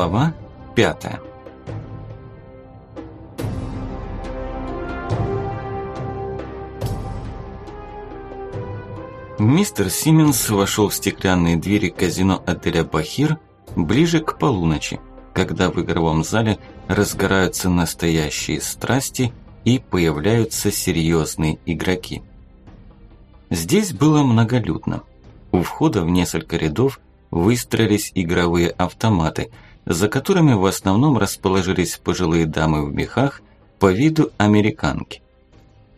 Глава пятая Мистер Симмонс вошел в стеклянные двери казино отеля «Бахир» ближе к полуночи, когда в игровом зале разгораются настоящие страсти и появляются серьезные игроки. Здесь было многолюдно. У входа в несколько рядов выстроились игровые автоматы, за которыми в основном расположились пожилые дамы в мехах по виду американки.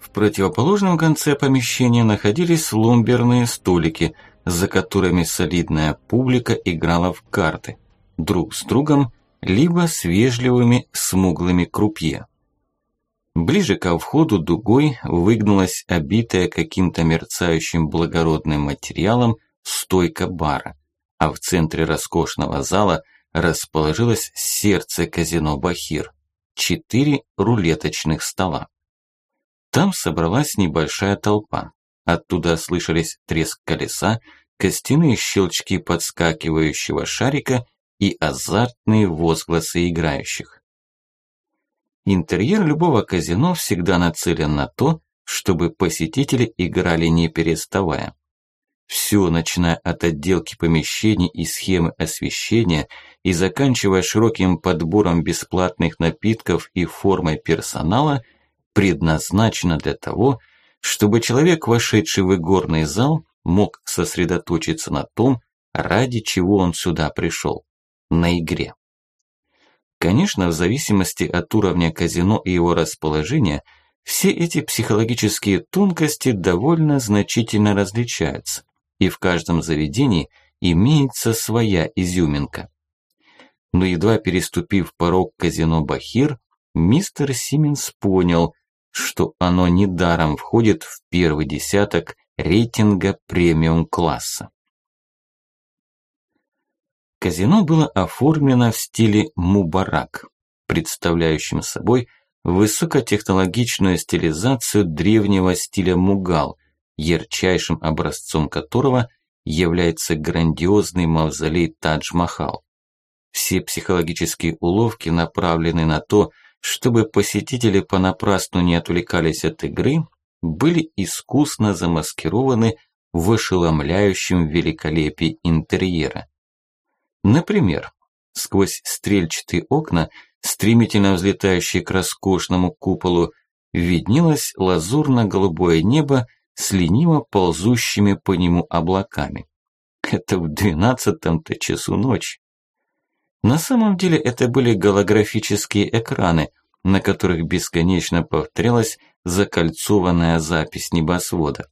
В противоположном конце помещения находились ломберные столики, за которыми солидная публика играла в карты, друг с другом, либо с вежливыми смуглыми крупье. Ближе ко входу дугой выгнулась обитая каким-то мерцающим благородным материалом стойка бара, а в центре роскошного зала расположилось сердце казино «Бахир» – четыре рулеточных стола. Там собралась небольшая толпа. Оттуда слышались треск колеса, костяные щелчки подскакивающего шарика и азартные возгласы играющих. Интерьер любого казино всегда нацелен на то, чтобы посетители играли не переставая. Все, начиная от отделки помещений и схемы освещения и заканчивая широким подбором бесплатных напитков и формой персонала, предназначено для того, чтобы человек, вошедший в игорный зал, мог сосредоточиться на том, ради чего он сюда пришел – на игре. Конечно, в зависимости от уровня казино и его расположения, все эти психологические тонкости довольно значительно различаются, и в каждом заведении имеется своя изюминка. Но едва переступив порог казино «Бахир», мистер Сименс понял, что оно недаром входит в первый десяток рейтинга премиум-класса. Казино было оформлено в стиле мубарак, представляющем собой высокотехнологичную стилизацию древнего стиля мугал, ярчайшим образцом которого является грандиозный мавзолей Тадж-Махал. Все психологические уловки направлены на то, чтобы посетители понапрасну не отвлекались от игры, были искусно замаскированы в ошеломляющем великолепии интерьера. Например, сквозь стрельчатые окна, стремительно взлетающие к роскошному куполу, виднелось лазурно-голубое небо с лениво ползущими по нему облаками. Это в двенадцатом-то часу ночи. На самом деле это были голографические экраны, на которых бесконечно повторялась закольцованная запись небосвода.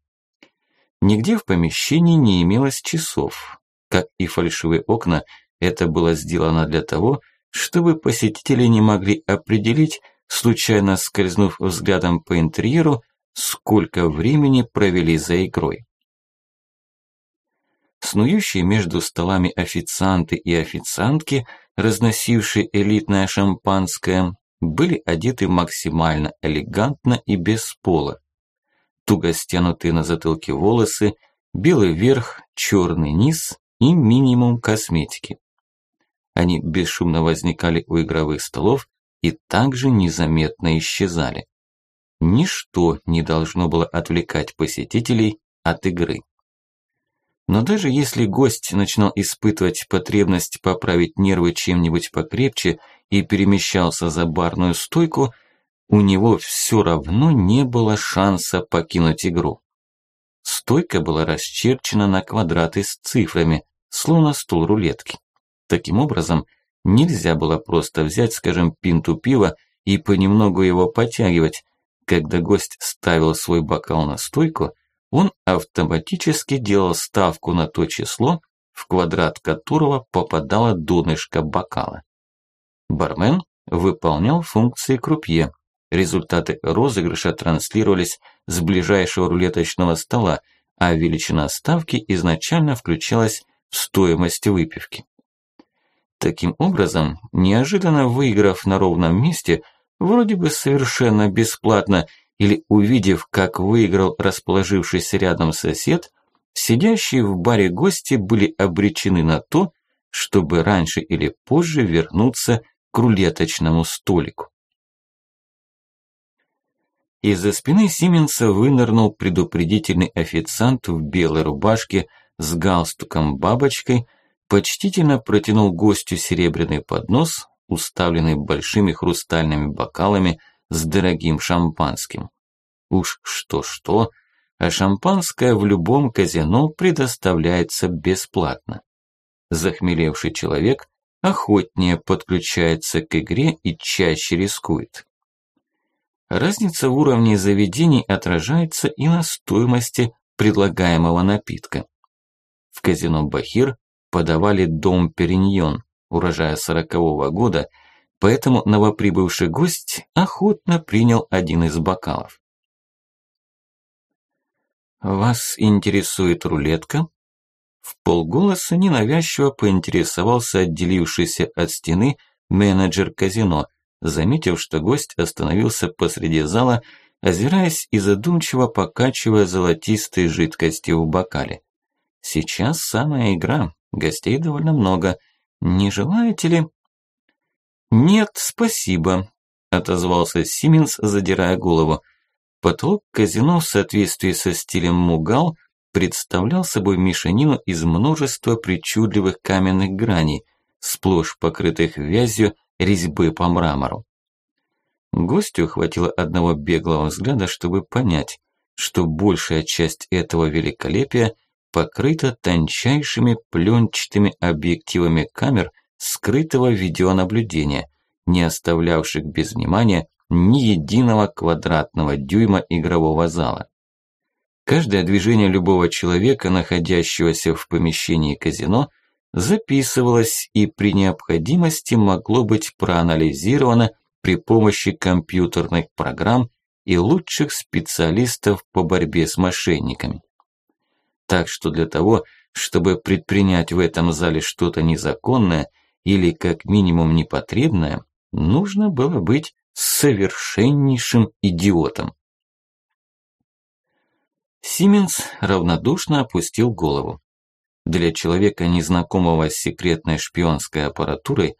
Нигде в помещении не имелось часов, как и фальшивые окна, это было сделано для того, чтобы посетители не могли определить, случайно скользнув взглядом по интерьеру, сколько времени провели за игрой. Снующие между столами официанты и официантки, разносившие элитное шампанское, были одеты максимально элегантно и без пола. Туго стянутые на затылке волосы, белый верх, черный низ и минимум косметики. Они бесшумно возникали у игровых столов и также незаметно исчезали. Ничто не должно было отвлекать посетителей от игры. Но даже если гость начинал испытывать потребность поправить нервы чем-нибудь покрепче и перемещался за барную стойку, у него все равно не было шанса покинуть игру. Стойка была расчерчена на квадраты с цифрами, словно стул рулетки. Таким образом, нельзя было просто взять, скажем, пинту пива и понемногу его подтягивать. Когда гость ставил свой бокал на стойку, он автоматически делал ставку на то число, в квадрат которого попадало донышко бокала. Бармен выполнял функции крупье. Результаты розыгрыша транслировались с ближайшего рулеточного стола, а величина ставки изначально включалась в стоимость выпивки. Таким образом, неожиданно выиграв на ровном месте, вроде бы совершенно бесплатно, или увидев, как выиграл расположившийся рядом сосед, сидящие в баре гости были обречены на то, чтобы раньше или позже вернуться к рулеточному столику. Из-за спины Сименса вынырнул предупредительный официант в белой рубашке с галстуком-бабочкой, почтительно протянул гостю серебряный поднос, уставленный большими хрустальными бокалами с дорогим шампанским. Уж что-что, а шампанское в любом казино предоставляется бесплатно. Захмелевший человек охотнее подключается к игре и чаще рискует. Разница в уровне заведений отражается и на стоимости предлагаемого напитка. В казино «Бахир» подавали дом Периньон урожая сорокового года, поэтому новоприбывший гость охотно принял один из бокалов. «Вас интересует рулетка?» В полголоса ненавязчиво поинтересовался отделившийся от стены менеджер казино, заметив, что гость остановился посреди зала, озираясь и задумчиво покачивая золотистой жидкости в бокале. Сейчас самая игра, гостей довольно много. Не желаете ли? Нет, спасибо, отозвался Сименс, задирая голову. Потолок казино в соответствии со стилем Мугал представлял собой мешанину из множества причудливых каменных граней, сплошь покрытых вязью резьбы по мрамору. Гостю хватило одного беглого взгляда, чтобы понять, что большая часть этого великолепия покрыта тончайшими пленчатыми объективами камер скрытого видеонаблюдения, не оставлявших без внимания ни единого квадратного дюйма игрового зала. Каждое движение любого человека, находящегося в помещении казино, записывалось и при необходимости могло быть проанализировано при помощи компьютерных программ и лучших специалистов по борьбе с мошенниками. Так что для того, чтобы предпринять в этом зале что-то незаконное или как минимум непотребное, нужно было быть совершеннейшим идиотом. Сименс равнодушно опустил голову. Для человека, незнакомого с секретной шпионской аппаратурой,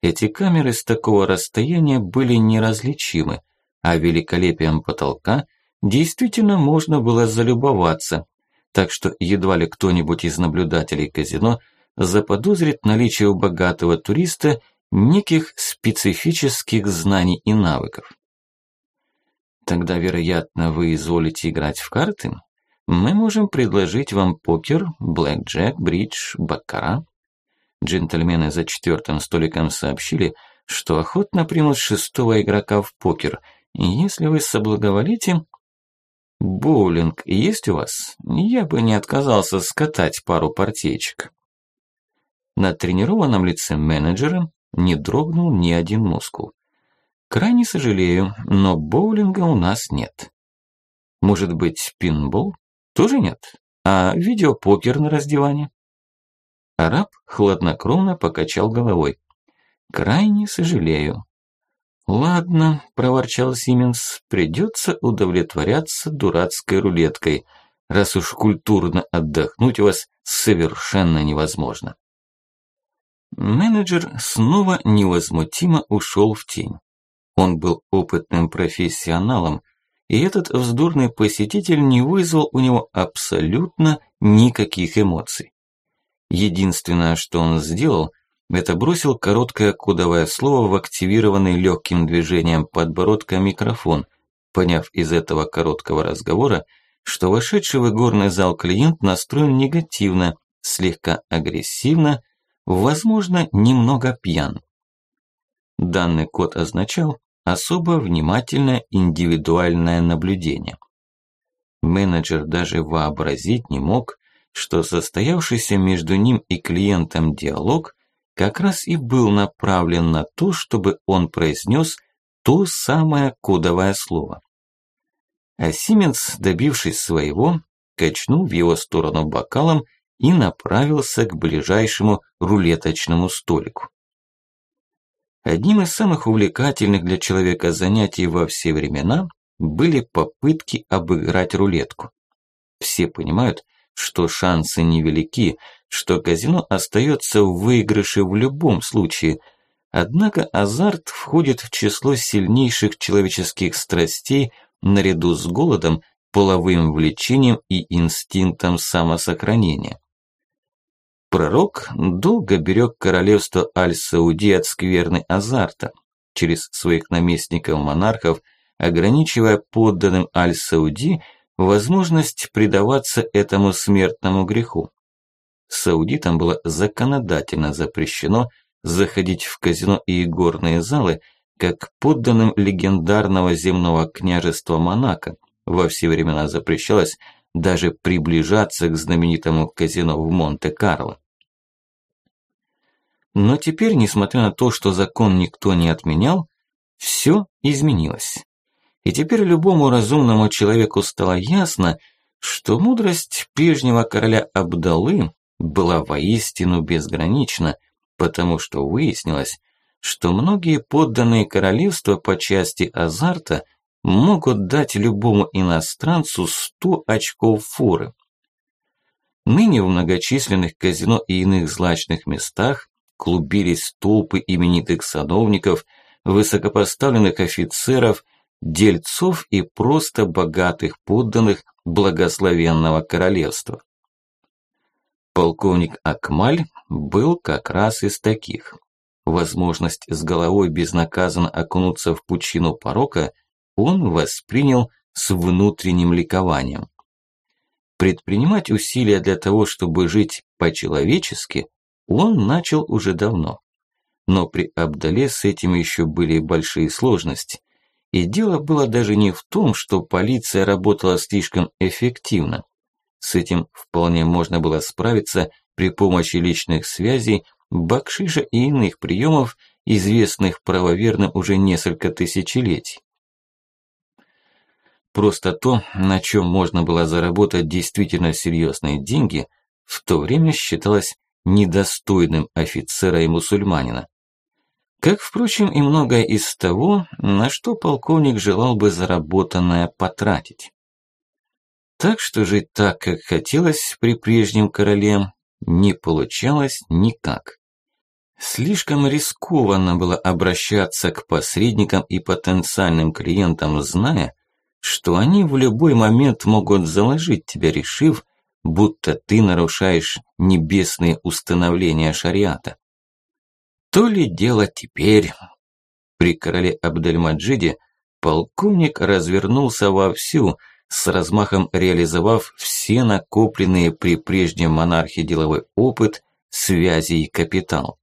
эти камеры с такого расстояния были неразличимы, а великолепием потолка действительно можно было залюбоваться, так что едва ли кто-нибудь из наблюдателей казино заподозрит наличие у богатого туриста неких специфических знаний и навыков. Тогда, вероятно, вы изволите играть в карты? Мы можем предложить вам покер, блэкджек, бридж, баккара. Джентльмены за четвертым столиком сообщили, что охотно примут шестого игрока в покер, если вы соблаговолите... Боулинг есть у вас? Я бы не отказался скатать пару партиечек. На тренированном лице менеджера не дрогнул ни один мускул. Крайне сожалею, но боулинга у нас нет. Может быть, пинбол? Тоже нет. А видеопокер на раздевание? Араб хладнокровно покачал головой. Крайне сожалею. Ладно, проворчал Сименс, придется удовлетворяться дурацкой рулеткой, раз уж культурно отдохнуть у вас совершенно невозможно. Менеджер снова невозмутимо ушел в тень. Он был опытным профессионалом, и этот вздорный посетитель не вызвал у него абсолютно никаких эмоций. Единственное, что он сделал, это бросил короткое кодовое слово в активированный легким движением подбородка микрофон, поняв из этого короткого разговора, что вошедший в игорный зал клиент настроен негативно, слегка агрессивно, возможно, немного пьян. Данный код означал, особо внимательное индивидуальное наблюдение. Менеджер даже вообразить не мог, что состоявшийся между ним и клиентом диалог как раз и был направлен на то, чтобы он произнес то самое кодовое слово. А Сименс, добившись своего, качнул в его сторону бокалом и направился к ближайшему рулеточному столику. Одним из самых увлекательных для человека занятий во все времена были попытки обыграть рулетку. Все понимают, что шансы невелики, что казино остается в выигрыше в любом случае. Однако азарт входит в число сильнейших человеческих страстей наряду с голодом, половым влечением и инстинктом самосохранения. Пророк долго берег королевство Аль-Сауди от скверны азарта, через своих наместников-монархов, ограничивая подданным Аль-Сауди возможность предаваться этому смертному греху. Саудитам было законодательно запрещено заходить в казино и игорные залы, как подданным легендарного земного княжества Монако. Во все времена запрещалось даже приближаться к знаменитому казино в Монте-Карло. Но теперь, несмотря на то, что закон никто не отменял, все изменилось. И теперь любому разумному человеку стало ясно, что мудрость прежнего короля Абдалы была воистину безгранична, потому что выяснилось, что многие подданные королевства по части азарта могут дать любому иностранцу 100 очков форы. Ныне в многочисленных казино и иных злачных местах клубились толпы именитых садовников, высокопоставленных офицеров, дельцов и просто богатых подданных благословенного королевства. Полковник Акмаль был как раз из таких. Возможность с головой безнаказанно окунуться в пучину порока он воспринял с внутренним ликованием. Предпринимать усилия для того, чтобы жить по-человечески, он начал уже давно. Но при Абдале с этим еще были большие сложности. И дело было даже не в том, что полиция работала слишком эффективно. С этим вполне можно было справиться при помощи личных связей, бакшиша и иных приемов, известных правоверным уже несколько тысячелетий. Просто то, на чем можно было заработать действительно серьезные деньги, в то время считалось недостойным офицера и мусульманина. Как, впрочем, и многое из того, на что полковник желал бы заработанное потратить. Так что жить так, как хотелось при прежнем короле, не получалось никак. Слишком рискованно было обращаться к посредникам и потенциальным клиентам, зная, что они в любой момент могут заложить тебя, решив, будто ты нарушаешь небесные установления шариата. То ли дело теперь. При короле Абдельмаджиде полковник развернулся вовсю, с размахом реализовав все накопленные при прежнем монархе деловой опыт, связи и капитал.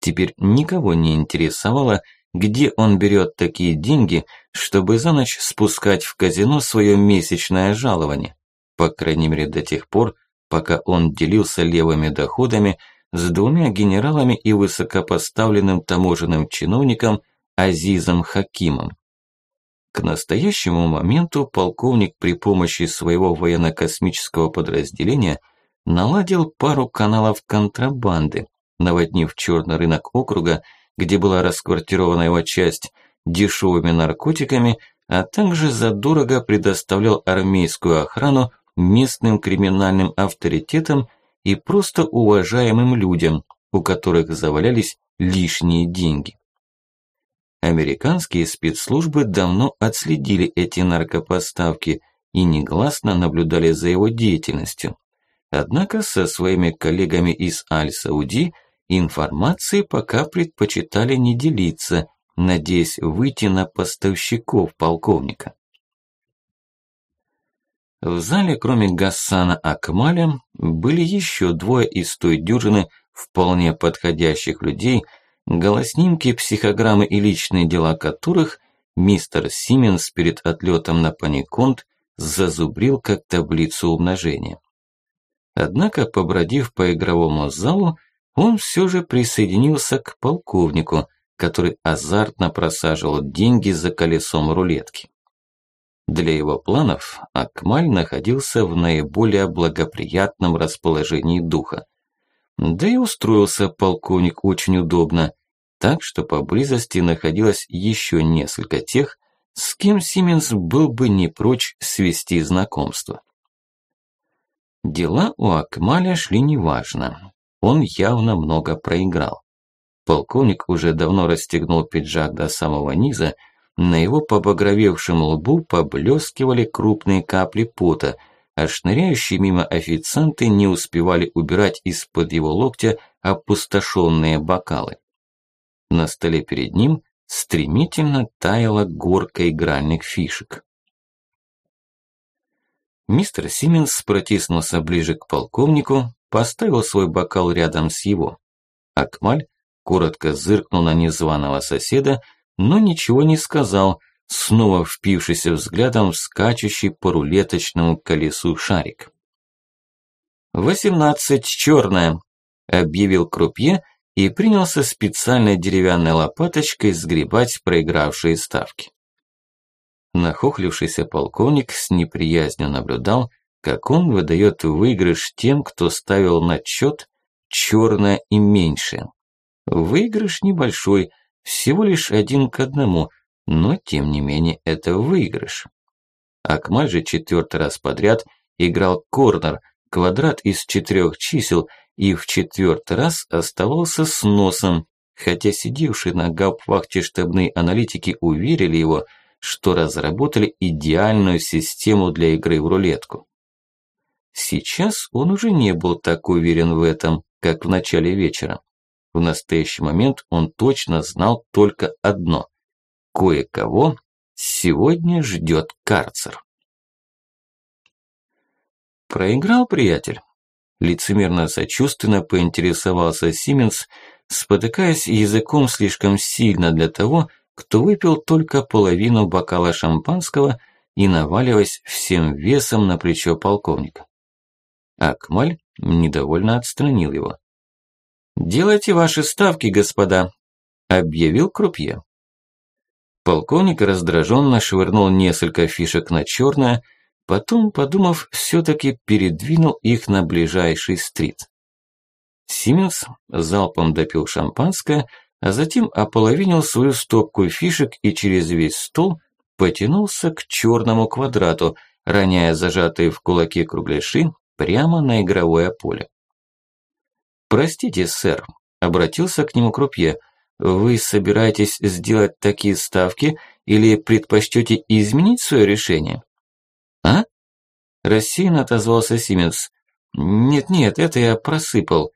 Теперь никого не интересовало, где он берет такие деньги, чтобы за ночь спускать в казино свое месячное жалование по крайней мере до тех пор, пока он делился левыми доходами с двумя генералами и высокопоставленным таможенным чиновником Азизом Хакимом. К настоящему моменту полковник при помощи своего военно-космического подразделения наладил пару каналов контрабанды, наводнив черный рынок округа, где была расквартирована его часть, дешевыми наркотиками, а также задорого предоставлял армейскую охрану местным криминальным авторитетам и просто уважаемым людям, у которых завалялись лишние деньги. Американские спецслужбы давно отследили эти наркопоставки и негласно наблюдали за его деятельностью. Однако со своими коллегами из Аль-Сауди информацией пока предпочитали не делиться, надеясь выйти на поставщиков полковника. В зале, кроме Гасана Акмаля, были еще двое из той дюжины вполне подходящих людей, голоснимки, психограммы и личные дела которых мистер Сименс перед отлетом на Паниконт зазубрил как таблицу умножения. Однако, побродив по игровому залу, он все же присоединился к полковнику, который азартно просаживал деньги за колесом рулетки. Для его планов Акмаль находился в наиболее благоприятном расположении духа. Да и устроился полковник очень удобно, так что поблизости находилось еще несколько тех, с кем Сименс был бы не прочь свести знакомство. Дела у Акмаля шли неважно. Он явно много проиграл. Полковник уже давно расстегнул пиджак до самого низа, на его побагровевшем лбу поблескивали крупные капли пота, а шныряющие мимо официанты не успевали убирать из-под его локтя опустошенные бокалы. На столе перед ним стремительно таяла горка игральных фишек. Мистер Симмонс протиснулся ближе к полковнику, поставил свой бокал рядом с его. Акмаль коротко зыркнул на незваного соседа, но ничего не сказал, снова впившись взглядом в скачущий по рулеточному колесу шарик. «Восемнадцать, черная!» – объявил крупье и принялся специальной деревянной лопаточкой сгребать проигравшие ставки. Нахохлившийся полковник с неприязнью наблюдал, как он выдает выигрыш тем, кто ставил на счет черное и меньшее. Выигрыш небольшой, всего лишь один к одному, но тем не менее это выигрыш. Акмаль же четвертый раз подряд играл корнер, квадрат из четырех чисел и в четвертый раз оставался с носом, хотя сидевшие на гауптвахте штабные аналитики уверили его, что разработали идеальную систему для игры в рулетку. Сейчас он уже не был так уверен в этом, как в начале вечера. В настоящий момент он точно знал только одно. Кое-кого сегодня ждет карцер. Проиграл приятель? Лицемерно-сочувственно поинтересовался Сименс, спотыкаясь языком слишком сильно для того, кто выпил только половину бокала шампанского и наваливаясь всем весом на плечо полковника. Акмаль недовольно отстранил его. «Делайте ваши ставки, господа», – объявил крупье. Полковник раздраженно швырнул несколько фишек на черное, потом, подумав, все-таки передвинул их на ближайший стрит. Сименс залпом допил шампанское, а затем ополовинил свою стопку фишек и через весь стол потянулся к черному квадрату, роняя зажатые в кулаке кругляши прямо на игровое поле. «Простите, сэр», – обратился к нему крупье, – «вы собираетесь сделать такие ставки или предпочтете изменить свое решение?» «А?» – рассеянно отозвался Сименс. «Нет-нет, это я просыпал».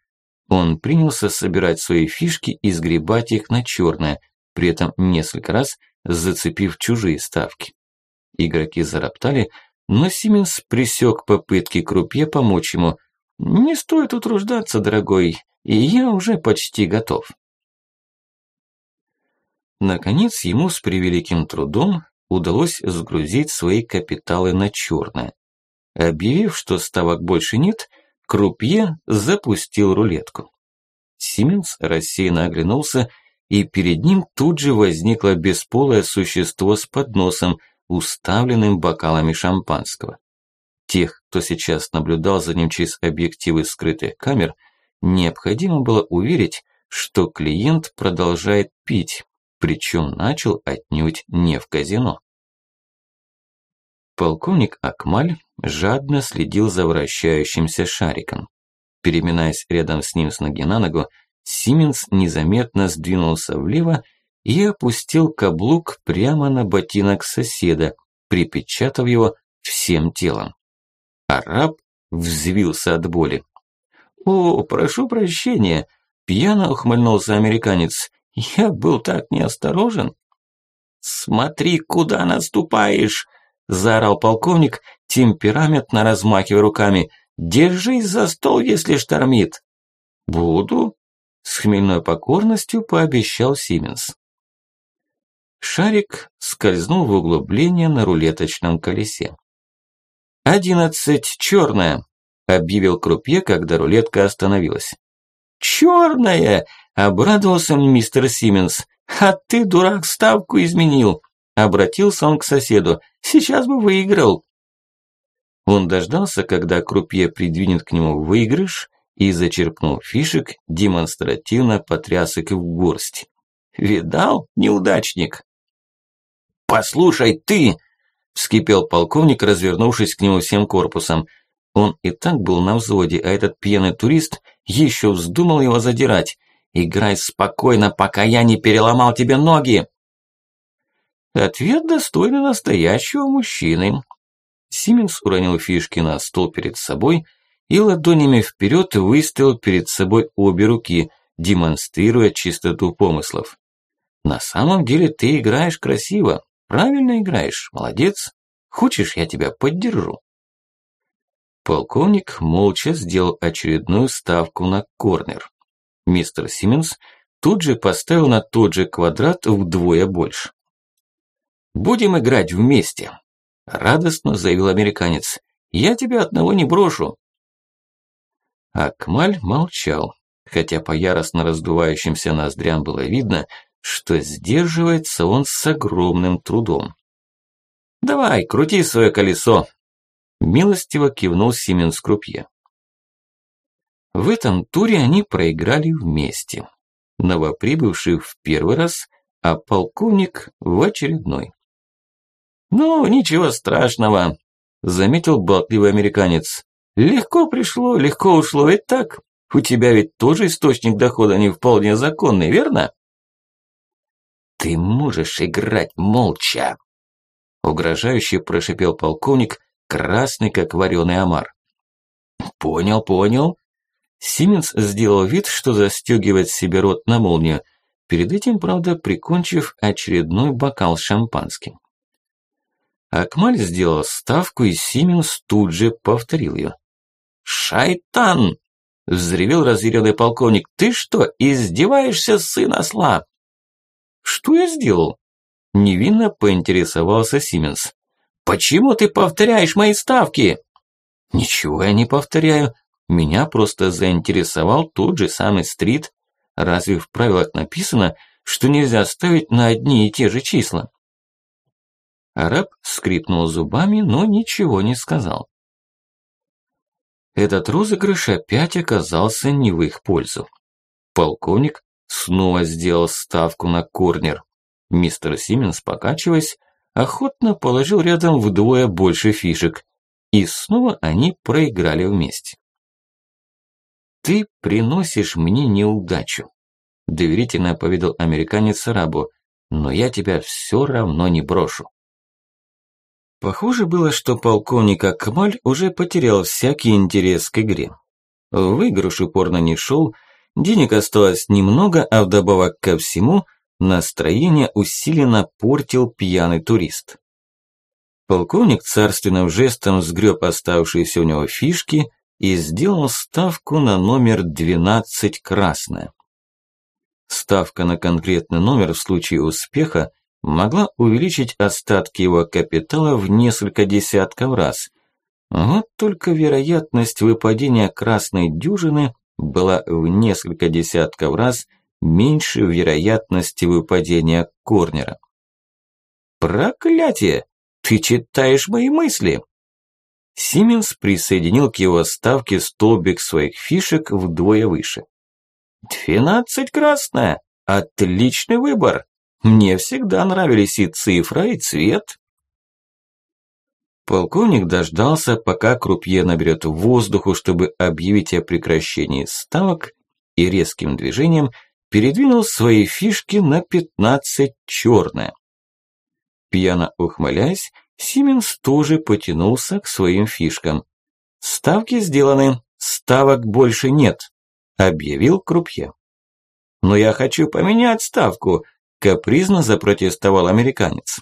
Он принялся собирать свои фишки и сгребать их на черное, при этом несколько раз зацепив чужие ставки. Игроки зароптали, но Сименс присек попытки крупье помочь ему, не стоит утруждаться, дорогой, и я уже почти готов. Наконец ему с превеликим трудом удалось сгрузить свои капиталы на черное. Объявив, что ставок больше нет, Крупье запустил рулетку. Сименс рассеянно оглянулся, и перед ним тут же возникло бесполое существо с подносом, уставленным бокалами шампанского. Тех, кто сейчас наблюдал за ним через объективы скрытых камер, необходимо было уверить, что клиент продолжает пить, причем начал отнюдь не в казино. Полковник Акмаль жадно следил за вращающимся шариком. Переминаясь рядом с ним с ноги на ногу, Сименс незаметно сдвинулся влево и опустил каблук прямо на ботинок соседа, припечатав его всем телом. Араб взвился от боли. «О, прошу прощения!» – пьяно ухмыльнулся американец. «Я был так неосторожен!» «Смотри, куда наступаешь!» – заорал полковник, темпераментно размахивая руками. «Держись за стол, если штормит!» «Буду!» – с хмельной покорностью пообещал Сименс. Шарик скользнул в углубление на рулеточном колесе. «Одиннадцать, черная!» – объявил крупье, когда рулетка остановилась. «Черная!» – обрадовался мистер Сименс. «А ты, дурак, ставку изменил!» – обратился он к соседу. «Сейчас бы выиграл!» Он дождался, когда крупье придвинет к нему выигрыш и, зачерпнув фишек, демонстративно потряс их в горсть. «Видал, неудачник?» «Послушай, ты!» Вскипел полковник, развернувшись к нему всем корпусом. Он и так был на взводе, а этот пьяный турист еще вздумал его задирать. «Играй спокойно, пока я не переломал тебе ноги!» Ответ достойный настоящего мужчины. Сименс уронил фишки на стол перед собой и ладонями вперед выставил перед собой обе руки, демонстрируя чистоту помыслов. На самом деле ты играешь красиво, правильно играешь, молодец. Хочешь, я тебя поддержу? Полковник молча сделал очередную ставку на корнер. Мистер Симмонс тут же поставил на тот же квадрат вдвое больше. «Будем играть вместе», – радостно заявил американец. «Я тебя одного не брошу». Акмаль молчал, хотя по яростно раздувающимся ноздрям было видно, что сдерживается он с огромным трудом. «Давай, крути свое колесо!» Милостиво кивнул Сименс Крупье. В этом туре они проиграли вместе. Новоприбывший в первый раз, а полковник в очередной. «Ну, ничего страшного», – заметил болтливый американец. «Легко пришло, легко ушло, ведь так? У тебя ведь тоже источник дохода не вполне законный, верно?» «Ты можешь играть молча», – угрожающе прошипел полковник, красный, как вареный омар. «Понял, понял». Сименс сделал вид, что застегивает себе рот на молнию, перед этим, правда, прикончив очередной бокал шампанским. Акмаль сделал ставку, и Сименс тут же повторил ее. «Шайтан!» – взревел разъяренный полковник. «Ты что, издеваешься, сын осла?» «Что я сделал?» – невинно поинтересовался Сименс. «Почему ты повторяешь мои ставки?» «Ничего я не повторяю. Меня просто заинтересовал тот же самый стрит. Разве в правилах написано, что нельзя ставить на одни и те же числа?» Араб скрипнул зубами, но ничего не сказал. Этот розыгрыш опять оказался не в их пользу. Полковник снова сделал ставку на корнер. Мистер Сименс, покачиваясь, охотно положил рядом вдвое больше фишек, и снова они проиграли вместе. «Ты приносишь мне неудачу», – доверительно поведал американец арабу, «но я тебя все равно не брошу». Похоже было, что полковник Акмаль уже потерял всякий интерес к игре. Выигрыш упорно не шел, денег осталось немного, а вдобавок ко всему – Настроение усиленно портил пьяный турист. Полковник царственным жестом сгреб оставшиеся у него фишки и сделал ставку на номер 12 красное. Ставка на конкретный номер в случае успеха могла увеличить остатки его капитала в несколько десятков раз. Вот только вероятность выпадения красной дюжины была в несколько десятков раз меньше вероятности выпадения корнера. «Проклятие! Ты читаешь мои мысли!» Сименс присоединил к его ставке столбик своих фишек вдвое выше. «Двенадцать красная! Отличный выбор! Мне всегда нравились и цифра, и цвет!» Полковник дождался, пока крупье наберет воздуху, чтобы объявить о прекращении ставок, и резким движением – передвинул свои фишки на 15 черное. Пьяно ухмыляясь, Сименс тоже потянулся к своим фишкам. «Ставки сделаны, ставок больше нет», – объявил Крупье. «Но я хочу поменять ставку», – капризно запротестовал американец.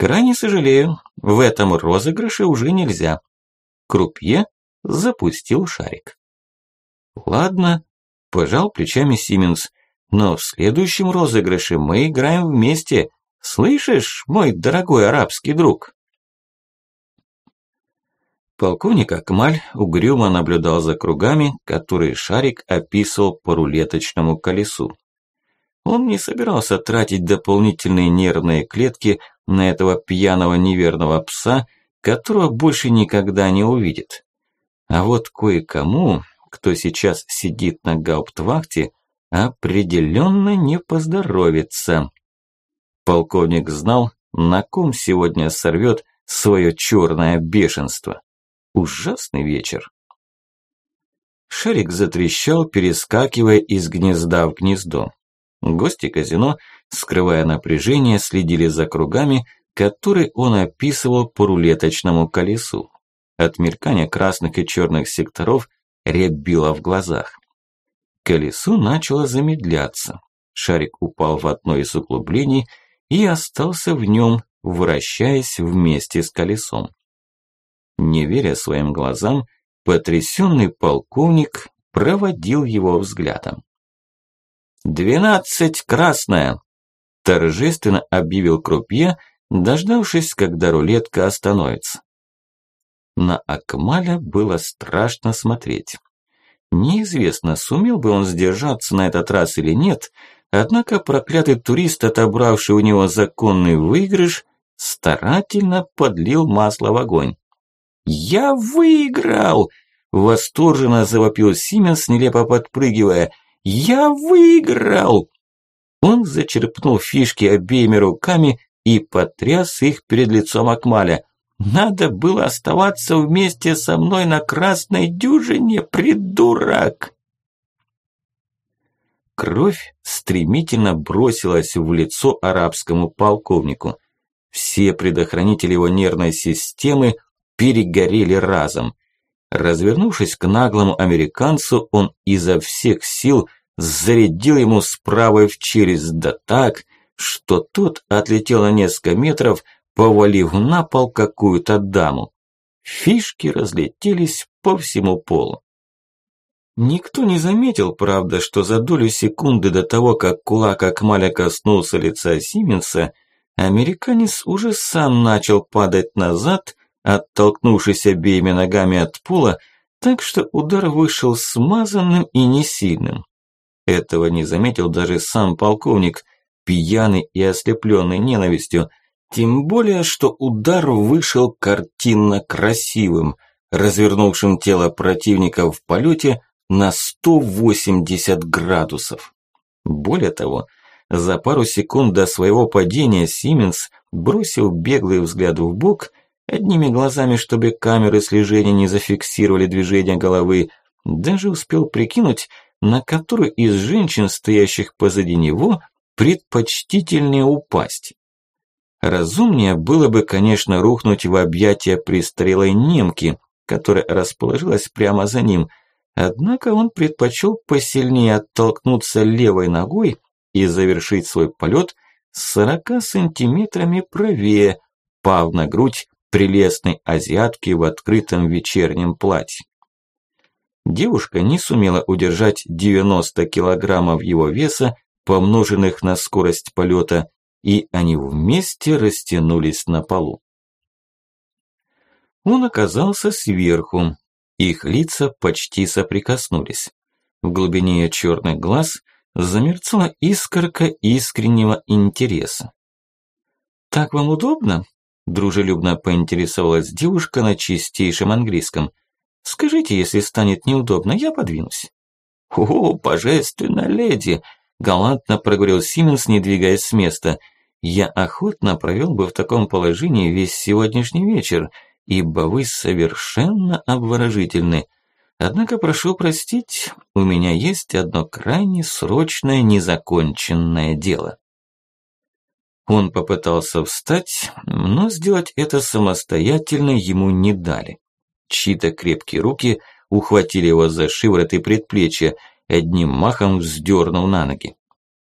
«Крайне сожалею, в этом розыгрыше уже нельзя». Крупье запустил шарик. «Ладно», – пожал плечами Сименс. Но в следующем розыгрыше мы играем вместе. Слышишь, мой дорогой арабский друг?» Полковник Акмаль угрюмо наблюдал за кругами, которые шарик описывал по рулеточному колесу. Он не собирался тратить дополнительные нервные клетки на этого пьяного неверного пса, которого больше никогда не увидит. А вот кое-кому, кто сейчас сидит на гауптвахте, определенно не поздоровится. Полковник знал, на ком сегодня сорвет свое черное бешенство. Ужасный вечер. Шарик затрещал, перескакивая из гнезда в гнездо. Гости казино, скрывая напряжение, следили за кругами, которые он описывал по рулеточному колесу. От мелькания красных и черных секторов рябило в глазах. Колесо начало замедляться. Шарик упал в одно из углублений и остался в нем, вращаясь вместе с колесом. Не веря своим глазам, потрясенный полковник проводил его взглядом. «Двенадцать красная!» – торжественно объявил крупье, дождавшись, когда рулетка остановится. На Акмаля было страшно смотреть. Неизвестно, сумел бы он сдержаться на этот раз или нет, однако проклятый турист, отобравший у него законный выигрыш, старательно подлил масло в огонь. «Я выиграл!» – восторженно завопил Сименс, нелепо подпрыгивая. «Я выиграл!» Он зачерпнул фишки обеими руками и потряс их перед лицом Акмаля. Надо было оставаться вместе со мной на красной дюжине, придурок!» Кровь стремительно бросилась в лицо арабскому полковнику. Все предохранители его нервной системы перегорели разом. Развернувшись к наглому американцу, он изо всех сил зарядил ему справа в челюсть да так, что тот отлетел на несколько метров, повалив на пол какую-то даму. Фишки разлетелись по всему полу. Никто не заметил, правда, что за долю секунды до того, как кулак Акмаля коснулся лица Сименса, американец уже сам начал падать назад, оттолкнувшись обеими ногами от пола, так что удар вышел смазанным и несильным. Этого не заметил даже сам полковник, пьяный и ослепленный ненавистью, тем более, что удар вышел картинно красивым, развернувшим тело противника в полете на 180 градусов. Более того, за пару секунд до своего падения Сименс бросил беглый взгляд в бок, одними глазами, чтобы камеры слежения не зафиксировали движение головы, даже успел прикинуть, на которую из женщин, стоящих позади него, предпочтительнее упасть. Разумнее было бы, конечно, рухнуть в объятия престарелой немки, которая расположилась прямо за ним, однако он предпочел посильнее оттолкнуться левой ногой и завершить свой полет сорока сантиметрами правее, пав на грудь прелестной азиатки в открытом вечернем платье. Девушка не сумела удержать 90 килограммов его веса, помноженных на скорость полета, и они вместе растянулись на полу. Он оказался сверху. Их лица почти соприкоснулись. В глубине черных глаз замерцала искорка искреннего интереса. «Так вам удобно?» – дружелюбно поинтересовалась девушка на чистейшем английском. «Скажите, если станет неудобно, я подвинусь». «О, божественно, леди!» Галантно проговорил Сименс, не двигаясь с места. «Я охотно провел бы в таком положении весь сегодняшний вечер, ибо вы совершенно обворожительны. Однако прошу простить, у меня есть одно крайне срочное незаконченное дело». Он попытался встать, но сделать это самостоятельно ему не дали. Чьи-то крепкие руки ухватили его за шиворот и предплечье, одним махом вздернул на ноги.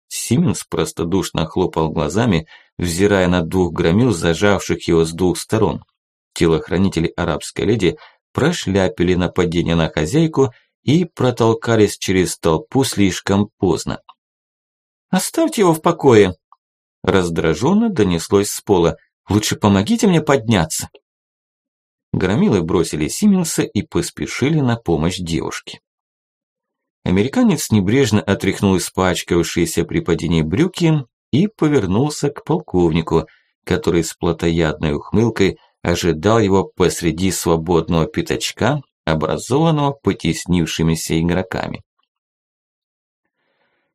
Сименс простодушно хлопал глазами, взирая на двух громил, зажавших его с двух сторон. Телохранители арабской леди прошляпили нападение на хозяйку и протолкались через толпу слишком поздно. «Оставьте его в покое!» Раздраженно донеслось с пола. «Лучше помогите мне подняться!» Громилы бросили Сименса и поспешили на помощь девушке. Американец небрежно отряхнул испачкавшиеся при падении брюки и повернулся к полковнику, который с плотоядной ухмылкой ожидал его посреди свободного пятачка, образованного потеснившимися игроками.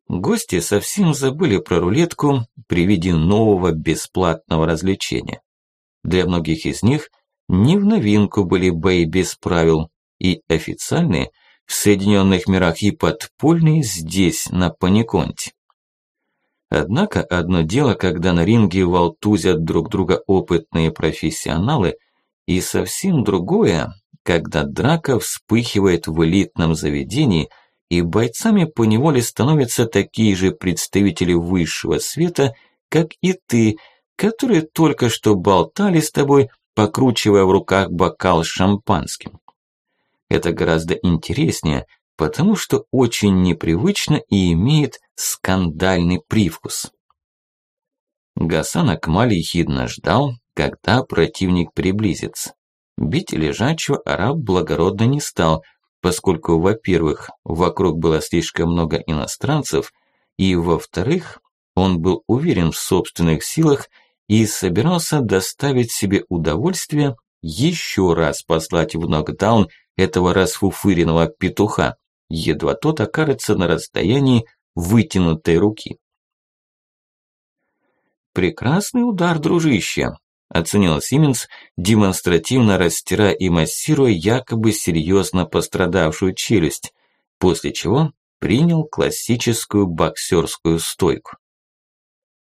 Гости совсем забыли про рулетку при виде нового бесплатного развлечения. Для многих из них Не в новинку были бои без правил, и официальные в Соединенных мирах и подпольные здесь, на Паниконте. Однако одно дело, когда на ринге волтузят друг друга опытные профессионалы, и совсем другое, когда драка вспыхивает в элитном заведении, и бойцами поневоле становятся такие же представители высшего света, как и ты, которые только что болтали с тобой, покручивая в руках бокал с шампанским. Это гораздо интереснее, потому что очень непривычно и имеет скандальный привкус. Гасан Акмаль ехидно ждал, когда противник приблизится. Бить лежачего араб благородно не стал, поскольку, во-первых, вокруг было слишком много иностранцев, и, во-вторых, он был уверен в собственных силах и собирался доставить себе удовольствие еще раз послать в нокдаун этого расфуфыренного петуха, едва тот окажется на расстоянии вытянутой руки. «Прекрасный удар, дружище», – оценил Сименс, демонстративно растирая и массируя якобы серьезно пострадавшую челюсть, после чего принял классическую боксерскую стойку.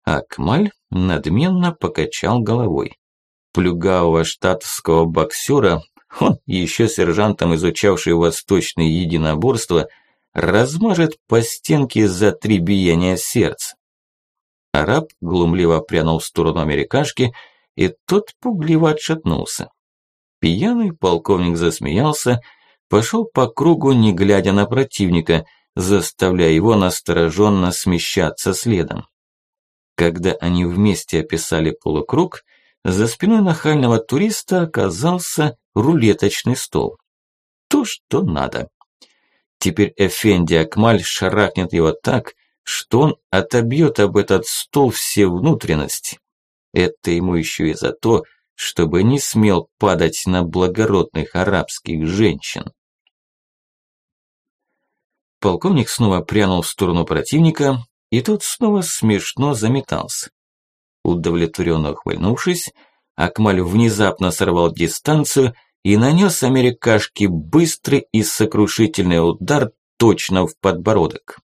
Акмаль надменно покачал головой. Плюгавого штатского боксера он, еще сержантом изучавший восточные единоборства, размажет по стенке за три биения сердца. Араб глумливо прянул в сторону америкашки, и тот пугливо отшатнулся. Пьяный полковник засмеялся, пошел по кругу, не глядя на противника, заставляя его настороженно смещаться следом. Когда они вместе описали полукруг, за спиной нахального туриста оказался рулеточный стол. То, что надо. Теперь Эфенди Акмаль шарахнет его так, что он отобьет об этот стол все внутренности. Это ему еще и за то, чтобы не смел падать на благородных арабских женщин. Полковник снова прянул в сторону противника, и тот снова смешно заметался. Удовлетворенно ухмыльнувшись, Акмаль внезапно сорвал дистанцию и нанес америкашке быстрый и сокрушительный удар точно в подбородок.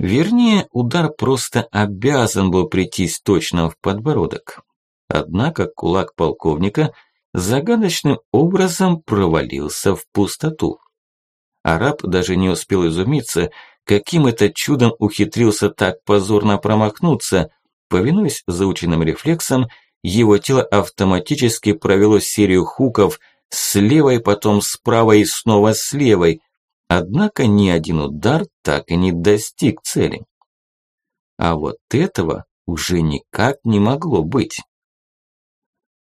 Вернее, удар просто обязан был прийтись точно в подбородок. Однако кулак полковника загадочным образом провалился в пустоту. Араб даже не успел изумиться, каким это чудом ухитрился так позорно промахнуться, повинуясь заученным рефлексам, его тело автоматически провело серию хуков с левой, потом с правой и снова с левой, однако ни один удар так и не достиг цели. А вот этого уже никак не могло быть.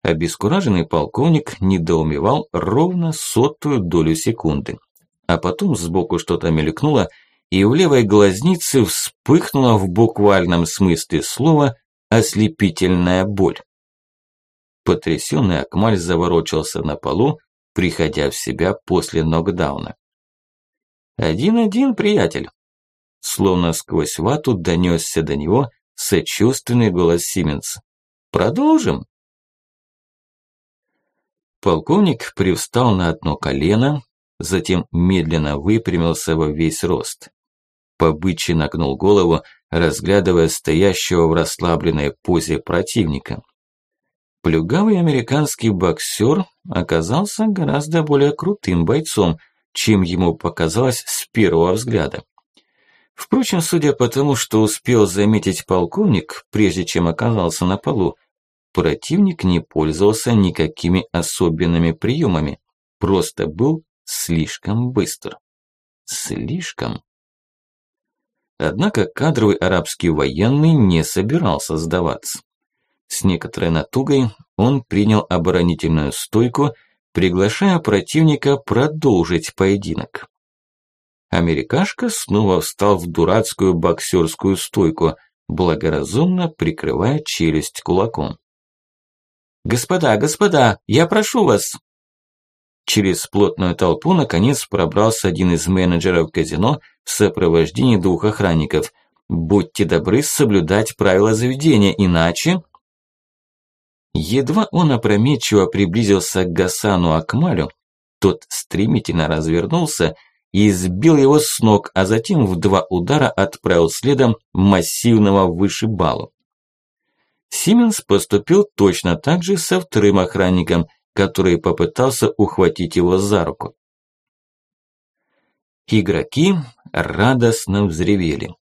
Обескураженный полковник недоумевал ровно сотую долю секунды. А потом сбоку что-то мелькнуло, и в левой глазнице вспыхнула в буквальном смысле слова ослепительная боль. Потрясённый Акмаль заворочился на полу, приходя в себя после нокдауна. «Один-один, приятель!» Словно сквозь вату донёсся до него сочувственный голос Сименса. «Продолжим?» Полковник привстал на одно колено, затем медленно выпрямился во весь рост. Побычий нагнул голову, разглядывая стоящего в расслабленной позе противника. Плюгавый американский боксер оказался гораздо более крутым бойцом, чем ему показалось с первого взгляда. Впрочем, судя по тому, что успел заметить полковник, прежде чем оказался на полу, противник не пользовался никакими особенными приемами, просто был слишком быстр. Слишком. Однако кадровый арабский военный не собирался сдаваться. С некоторой натугой он принял оборонительную стойку, приглашая противника продолжить поединок. Америкашка снова встал в дурацкую боксерскую стойку, благоразумно прикрывая челюсть кулаком. «Господа, господа, я прошу вас!» Через плотную толпу наконец пробрался один из менеджеров казино в сопровождении двух охранников. «Будьте добры соблюдать правила заведения, иначе...» Едва он опрометчиво приблизился к Гасану Акмалю, тот стремительно развернулся и сбил его с ног, а затем в два удара отправил следом массивного вышибалу. Сименс поступил точно так же со вторым охранником, который попытался ухватить его за руку. Игроки радостно взревели.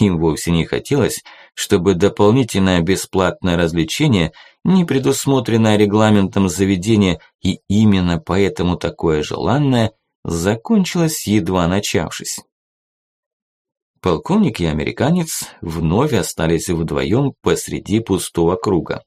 Им вовсе не хотелось, чтобы дополнительное бесплатное развлечение, не предусмотренное регламентом заведения и именно поэтому такое желанное, закончилось едва начавшись. Полковник и американец вновь остались вдвоем посреди пустого круга.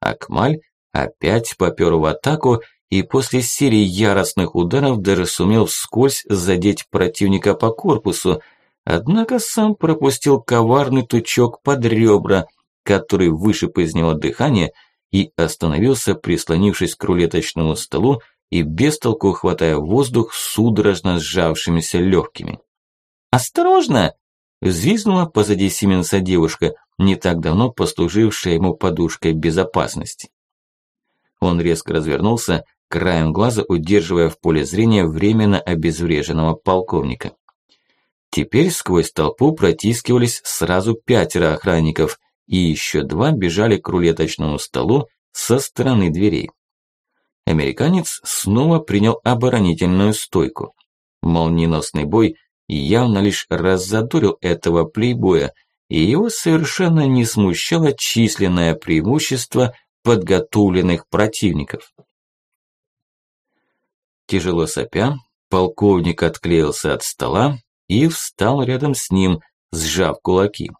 Акмаль опять попёр в атаку и после серии яростных ударов даже сумел вскользь задеть противника по корпусу, однако сам пропустил коварный тучок под ребра, который вышиб из него дыхание и остановился, прислонившись к рулеточному столу и без толку хватая воздух судорожно сжавшимися легкими. «Осторожно!» – взвизгнула позади Сименса девушка, не так давно послужившая ему подушкой безопасности. Он резко развернулся, краем глаза удерживая в поле зрения временно обезвреженного полковника. Теперь сквозь толпу протискивались сразу пятеро охранников, и еще два бежали к рулеточному столу со стороны дверей. Американец снова принял оборонительную стойку. Молниеносный бой явно лишь раззадорил этого плейбоя, и его совершенно не смущало численное преимущество подготовленных противников. Тяжело сопя, полковник отклеился от стола и встал рядом с ним, сжав кулаки.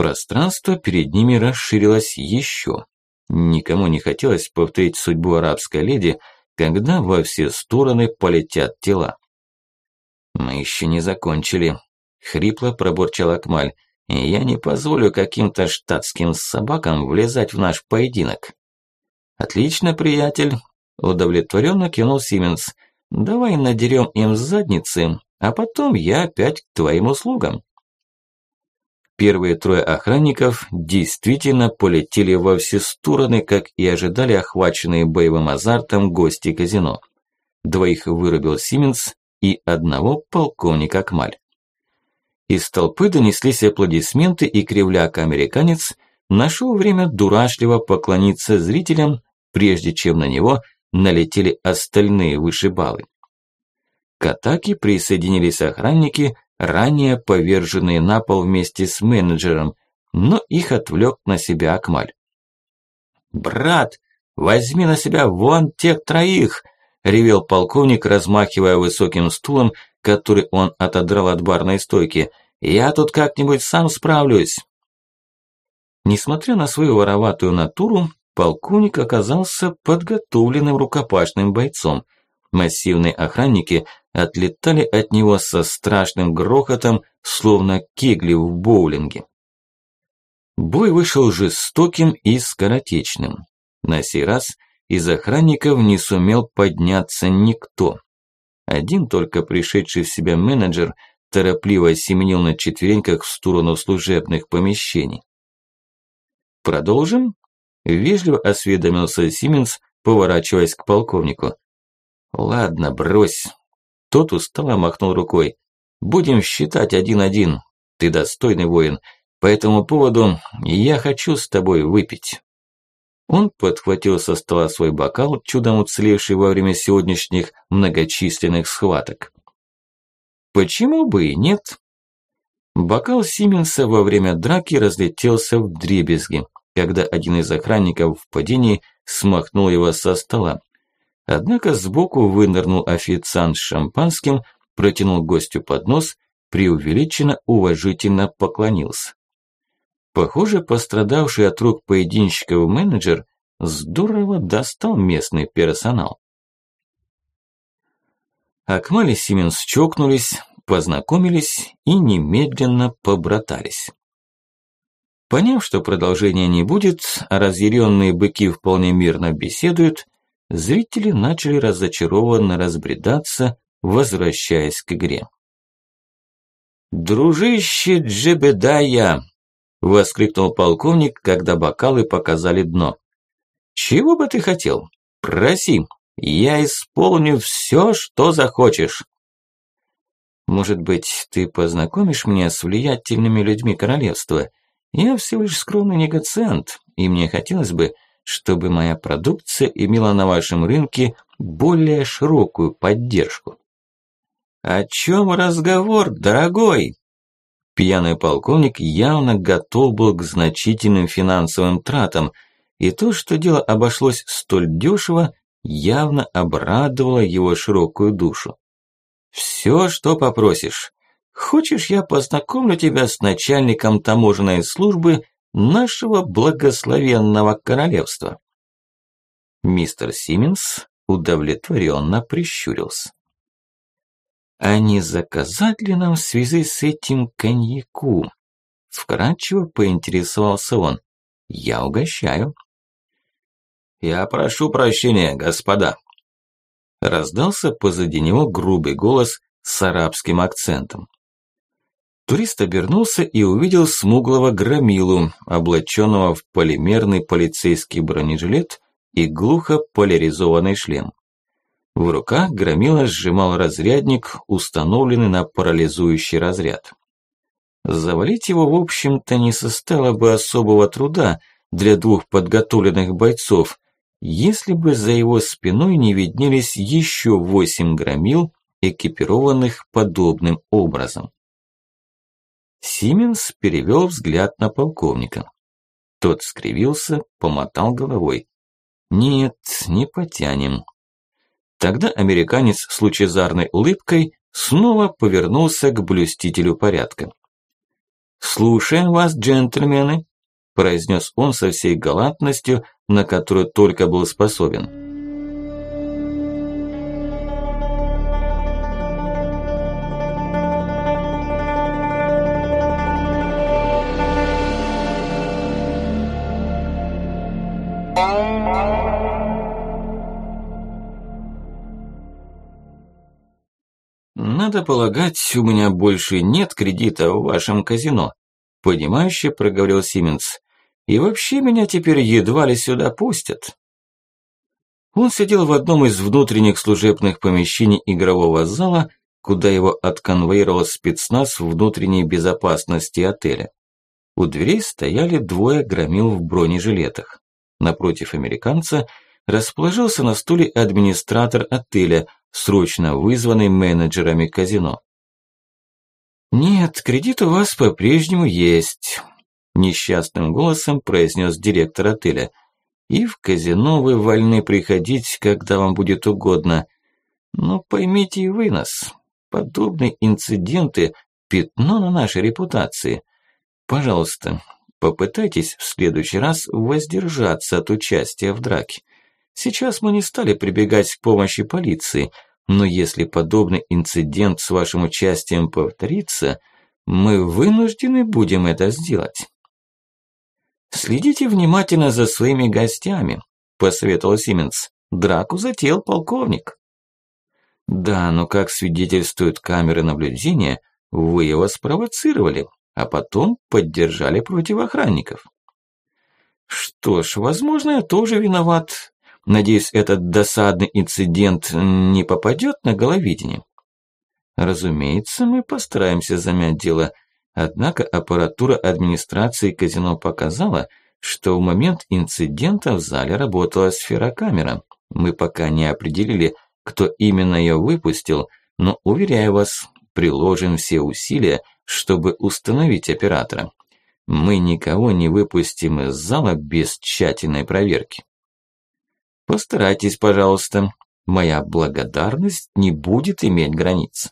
Пространство перед ними расширилось еще. Никому не хотелось повторить судьбу арабской леди, когда во все стороны полетят тела. «Мы еще не закончили», – хрипло пробурчал Акмаль. «Я не позволю каким-то штатским собакам влезать в наш поединок». «Отлично, приятель», Удовлетворенно кинул Сименс. Давай надерем им задницы, а потом я опять к твоим услугам. Первые трое охранников действительно полетели во все стороны, как и ожидали охваченные боевым азартом гости казино. Двоих вырубил Сименс и одного полковник Акмаль. Из толпы донеслись аплодисменты, и кривляк-американец нашел время дурашливо поклониться зрителям, прежде чем на него налетели остальные вышибалы. К атаке присоединились охранники, ранее поверженные на пол вместе с менеджером, но их отвлек на себя Акмаль. «Брат, возьми на себя вон тех троих!» – ревел полковник, размахивая высоким стулом, который он отодрал от барной стойки. «Я тут как-нибудь сам справлюсь!» Несмотря на свою вороватую натуру, полковник оказался подготовленным рукопашным бойцом. Массивные охранники отлетали от него со страшным грохотом, словно кегли в боулинге. Бой вышел жестоким и скоротечным. На сей раз из охранников не сумел подняться никто. Один только пришедший в себя менеджер торопливо семенил на четвереньках в сторону служебных помещений. «Продолжим?» Вежливо осведомился Сименс, поворачиваясь к полковнику. «Ладно, брось». Тот устало махнул рукой. «Будем считать один-один. Ты достойный воин. По этому поводу я хочу с тобой выпить». Он подхватил со стола свой бокал, чудом уцелевший во время сегодняшних многочисленных схваток. Почему бы и нет? Бокал Сименса во время драки разлетелся в дребезги когда один из охранников в падении смахнул его со стола. Однако сбоку вынырнул официант с шампанским, протянул гостю поднос, преувеличенно уважительно поклонился. Похоже, пострадавший от рук поединщиков менеджер здорово достал местный персонал. Акмаль и Сименс чокнулись, познакомились и немедленно побратались. Поняв, что продолжения не будет, а разъяренные быки вполне мирно беседуют, зрители начали разочарованно разбредаться, возвращаясь к игре. «Дружище Джебедая!» – воскликнул полковник, когда бокалы показали дно. Чего бы ты хотел? Проси, я исполню все, что захочешь. Может быть, ты познакомишь меня с влиятельными людьми королевства? Я всего лишь скромный негациант, и мне хотелось бы, чтобы моя продукция имела на вашем рынке более широкую поддержку. О чем разговор, дорогой? Пьяный полковник явно готов был к значительным финансовым тратам, и то, что дело обошлось столь дешево, явно обрадовало его широкую душу. Все, что попросишь. Хочешь, я познакомлю тебя с начальником таможенной службы нашего благословенного королевства?» Мистер Симмонс удовлетворенно прищурился. «А не заказать ли нам в связи с этим коньяку?» Вкратчиво поинтересовался он. «Я угощаю». «Я прошу прощения, господа», Раздался позади него грубый голос с арабским акцентом. Турист обернулся и увидел смуглого громилу, облаченного в полимерный полицейский бронежилет и глухо поляризованный шлем. В руках громила сжимал разрядник, установленный на парализующий разряд. Завалить его, в общем-то, не составило бы особого труда для двух подготовленных бойцов, если бы за его спиной не виднелись еще восемь громил, экипированных подобным образом. Сименс перевел взгляд на полковника. Тот скривился, помотал головой. «Нет, не потянем». Тогда американец с лучезарной улыбкой снова повернулся к блюстителю порядка. «Слушаем вас, джентльмены», – произнес он со всей галантностью, на которую только был способен. «Надо полагать, у меня больше нет кредита в вашем казино», – понимающе проговорил Сименс. И вообще меня теперь едва ли сюда пустят. Он сидел в одном из внутренних служебных помещений игрового зала, куда его отконвоировал спецназ внутренней безопасности отеля. У дверей стояли двое громил в бронежилетах. Напротив американца расположился на стуле администратор отеля, срочно вызванный менеджерами казино. «Нет, кредит у вас по-прежнему есть. Несчастным голосом произнес директор отеля. И в казино вы вольны приходить, когда вам будет угодно. Но поймите и вы нас. Подобные инциденты – пятно на нашей репутации. Пожалуйста, попытайтесь в следующий раз воздержаться от участия в драке. Сейчас мы не стали прибегать к помощи полиции, но если подобный инцидент с вашим участием повторится, мы вынуждены будем это сделать. «Следите внимательно за своими гостями», – посоветовал Сименс. «Драку затеял полковник». «Да, но как свидетельствуют камеры наблюдения, вы его спровоцировали, а потом поддержали против охранников». «Что ж, возможно, я тоже виноват. Надеюсь, этот досадный инцидент не попадет на головидение». «Разумеется, мы постараемся замять дело», Однако аппаратура администрации казино показала, что в момент инцидента в зале работала сферокамера. Мы пока не определили, кто именно ее выпустил, но, уверяю вас, приложим все усилия, чтобы установить оператора. Мы никого не выпустим из зала без тщательной проверки. Постарайтесь, пожалуйста. Моя благодарность не будет иметь границ.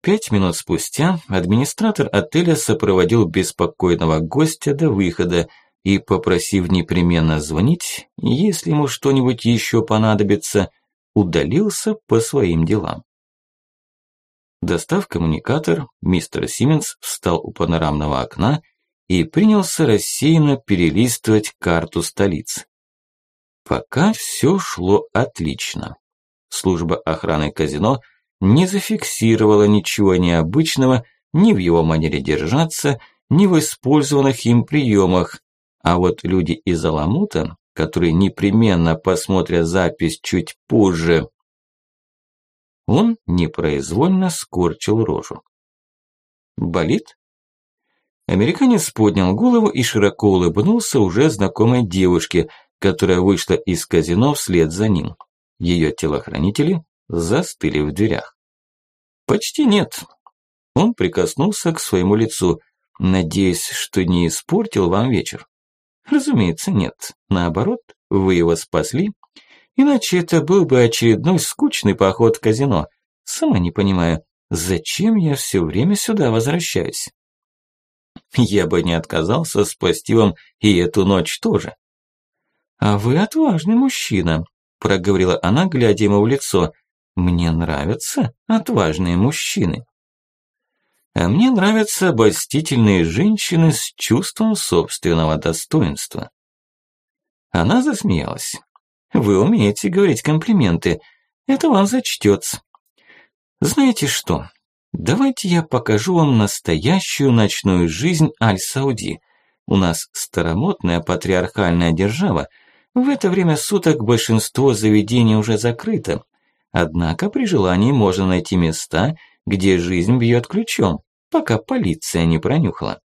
Пять минут спустя администратор отеля сопроводил беспокойного гостя до выхода и, попросив непременно звонить, если ему что-нибудь еще понадобится, удалился по своим делам. Достав коммуникатор, мистер Симмонс встал у панорамного окна и принялся рассеянно перелистывать карту столицы. Пока все шло отлично. Служба охраны казино – не зафиксировала ничего необычного ни в его манере держаться, ни в использованных им приемах, А вот люди из Аламута, которые непременно посмотрят запись чуть позже, он непроизвольно скорчил рожу. «Болит?» Американец поднял голову и широко улыбнулся уже знакомой девушке, которая вышла из казино вслед за ним. Ее телохранители застыли в дверях. «Почти нет». Он прикоснулся к своему лицу, надеясь, что не испортил вам вечер. Разумеется, нет. Наоборот, вы его спасли. Иначе это был бы очередной скучный поход в казино. Сама не понимаю, зачем я все время сюда возвращаюсь? Я бы не отказался спасти вам и эту ночь тоже. А вы отважный мужчина, проговорила она, глядя ему в лицо. Мне нравятся отважные мужчины. А мне нравятся обольстительные женщины с чувством собственного достоинства. Она засмеялась. Вы умеете говорить комплименты. Это вам зачтется. Знаете что? Давайте я покажу вам настоящую ночную жизнь Аль-Сауди. У нас старомодная патриархальная держава. В это время суток большинство заведений уже закрыто. Однако при желании можно найти места, где жизнь бьет ключом, пока полиция не пронюхала.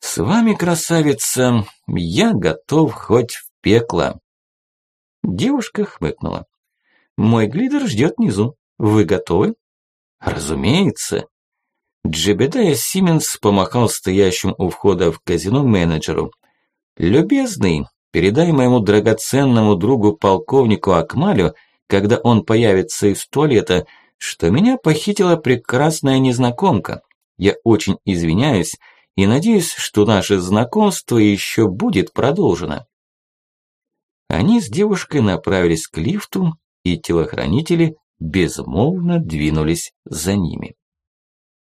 С вами, красавица, я готов хоть в пекло. Девушка хмыкнула. Мой глидер ждет внизу. Вы готовы? Разумеется. Джебедая Сименс помахал стоящим у входа в казино менеджеру. Любезный, передай моему драгоценному другу полковнику Акмалю, когда он появится из туалета, что меня похитила прекрасная незнакомка. Я очень извиняюсь и надеюсь, что наше знакомство еще будет продолжено. Они с девушкой направились к лифту, и телохранители безмолвно двинулись за ними.